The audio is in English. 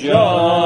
John.